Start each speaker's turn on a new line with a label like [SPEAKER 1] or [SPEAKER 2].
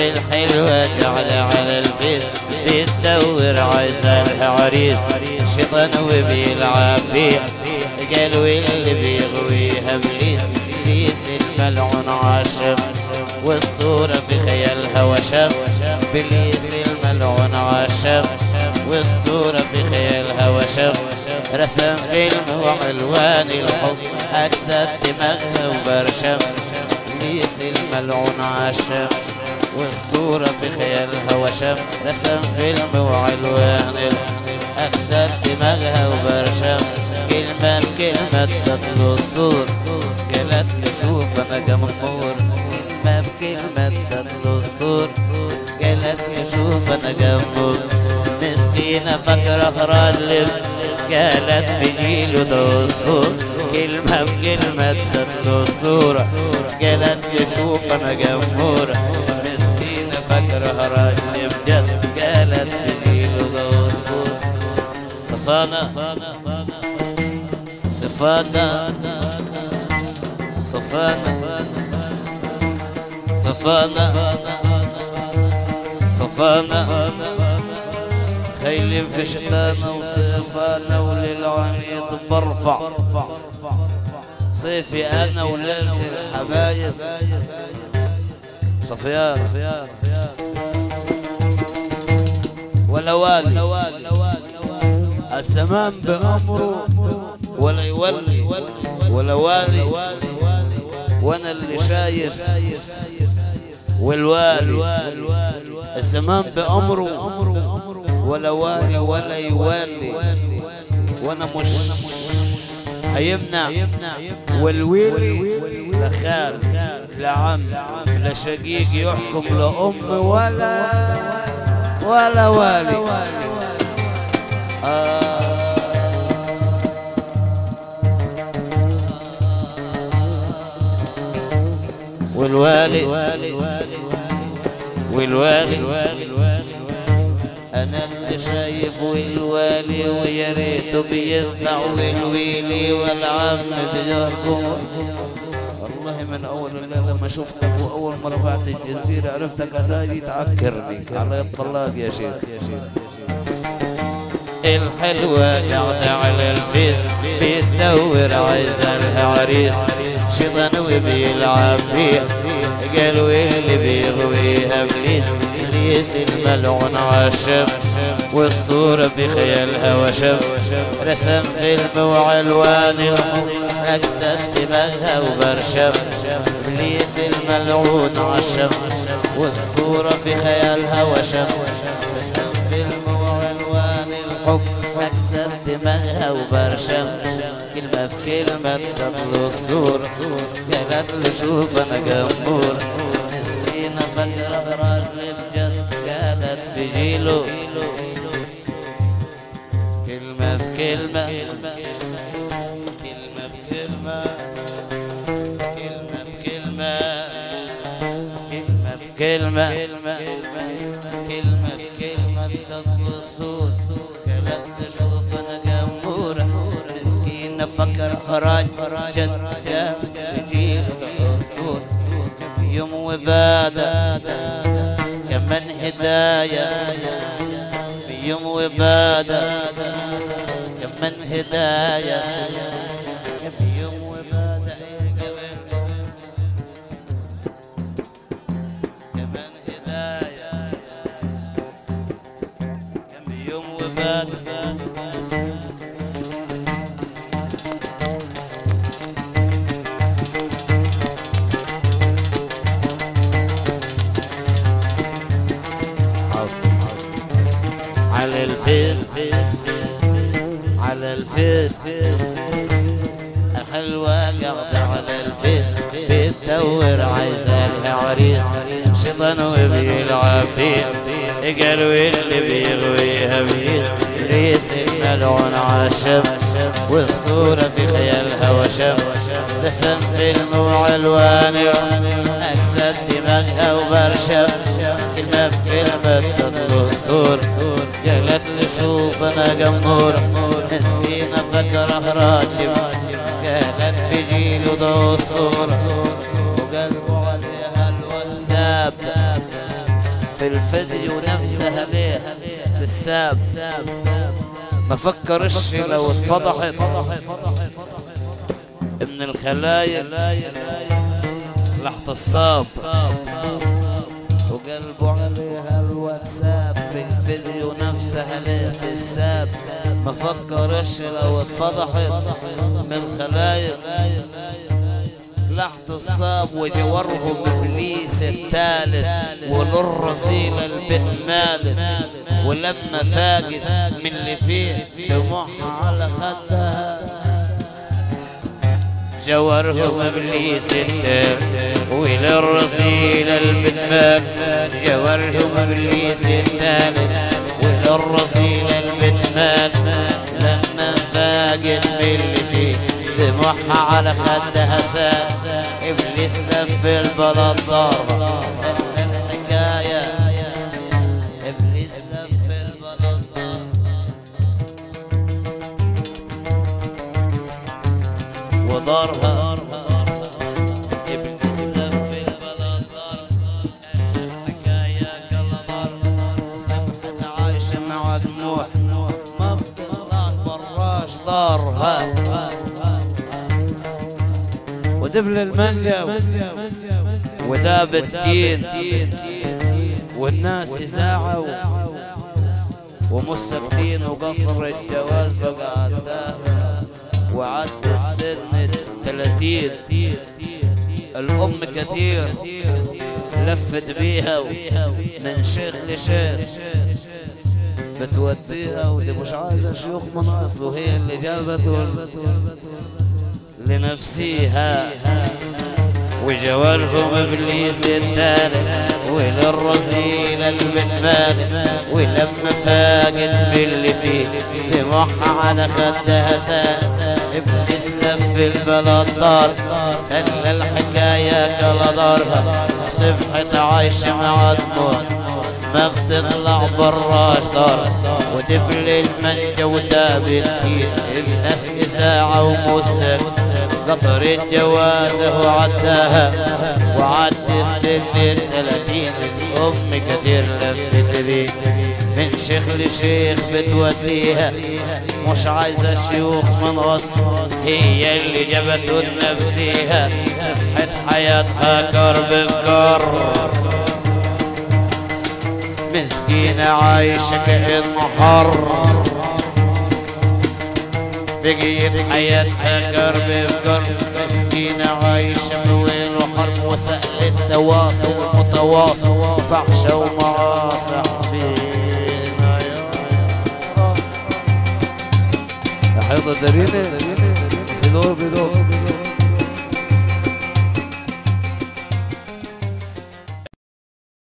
[SPEAKER 1] الحلوة قاعدة على الفيس بتدور عايزة عريس شيطان وبيلعب بيه. قالوا اللي بيغويها إبليس. إبليس الملعون عاشق. والصورة في خيالها وشم إبليس الملعون عاشق. والصورة في خيالها وشم رسم فيلم وعنوان الحب. أجساد دماغها وبرشم. الملعون عاشق والصورة في خيالها وشم. رسم فيلم وعنوان الحب أجساد دماغها وبرشم. كلمة بكلمة تطلو الصور قالت لي شوف أنا جمهور كلمة بكلمة تطلو الصور قالت لي شوف أنا جمهور مسكينة فاكرة خرالب قالت في جيله دستور كلمة بكلمة تطلو الصورة قالت لي شوف أنا جمهور مسكينة فاكرة خرالب جد قالت في جيله دستور صفانا صفانا صفانا صفانا صفانا. خيل في شتانا وصفانا وللعنيد برفع صيفي أنا وليلة الحبايب. صفيان. ولا والي. السمام بأمره ولا يولي. ولا والي. وأنا اللي شايف والوالي. الزمان بأمره ولا والي ولا يوالي وأنا مش هيمنع والويلي لا خال لا عم لا شقيق يحكم لا أم ولا ولا والي. آه. والوالي. والوالي. أنا اللي شايف والوالي ويا ريته بينفع والويلي والعم بيحكم والله من أول الليلة لما شفتك وأول ما رفعت الجنزيره عرفتك هتاجي تعكرني. على الطلاق يا شيخ. الحلوة قاعدة على الفيس بتدور عايزة لها عريس شيطان وبيلعب بيه قالوا اللي بيغويها ابليس ابليس الملعون عاشق والصورة في خيالها وشم رسم فيلم وعلوان الحب أجساد دماغها وبرشم ابليس الملعون عاشق والصورة في خيالها وشم رسم فيلم وعلوان الحب أجساد دماغها وبرشم كلمة في كلمة تطلو الصورة قالت له شوف أنا جمهور قالت في جيله كلمة في كلمة كلمة بكلمة كلمة كلمة بكلمة كلمة بكلمة تطلو الصوت قالت له شوف أنا جمهور مسكينة فكر فراج جد جيل الأسطور يوم وبادة كمان هداية يوم وبادة كمان هداية يوم الفيس الحلوة قاعدة على الفيس بتدور عايزة لها عريس شيطان وبيلعب بيه قالوا اللي بيغويها بيس. ريس الملعون عاشم والصورة في خيالها وشم رسم فيلم وعلوان أجساد دماغها وبرشم كلمة بكلمة تطلو الصور قالت لي شوف أنا جمهور مسكينة فكرة راكب قالت في جيله ده وقلبه عليها الواتساب في الفيديو نفسها ليه بالساب ما فكرش لو اتفضحت إن الخلايا لحت الصاب. وقلبه عليها الواتساب في الفيديو نفسها ليه الساب ما فكرش لو اتفضحت من خلايا لحت الصاب وجوارهم ابليس الثالث وللرذيلة البنت مالت ولما فاقت من اللي فيه دموعها على خدها. جوارهم ابليس الثالث وللرذيلة البنت مالت جوارهم ابليس الثالث وللرذيلة البنت مالت لما فاقت من اللي فيه دموعها على خدها ساد إبليس لف البلد ضربة ان ودبل المانجا وداب الدين والناس إذاعة ومسكتين وقصر الجواز بقى عداه وعد السن ثلاثين الأم كثير لفت بيها من شيخ لشيخ بتوديها ودي مش عايزة شيوخ من أصله هي اللي جابته. لنفسيها. وجوالهم إبليس الثالث وللرزيل المثبات ولما فاقت باللي فيه دموعها على خدها ساس إبليس لف البلد دار إلا الحكاية كلا دارها سبحت عايشه مع دموع ما بتطلع براش دار ودبل المنجا وداب الدين الناس إذاعة وموسك قطر الجوازة وعداها وعد السن الثلاثين أم كتير لفت بيه من شيخ لشيخ بتوديها مش عايزة شيوخ من غصب. هي اللي جابته لنفسيها صحت حياتها كرب بكر كأنه حر بقيت حياتها كرب بكرب مسكينة عايشة في وين وحرب وسأل التواصل متواصل. فحشة ومعاصي حبيبنا يا
[SPEAKER 2] حيضة داريني في دور بدور